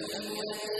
يَعْلَمُونَ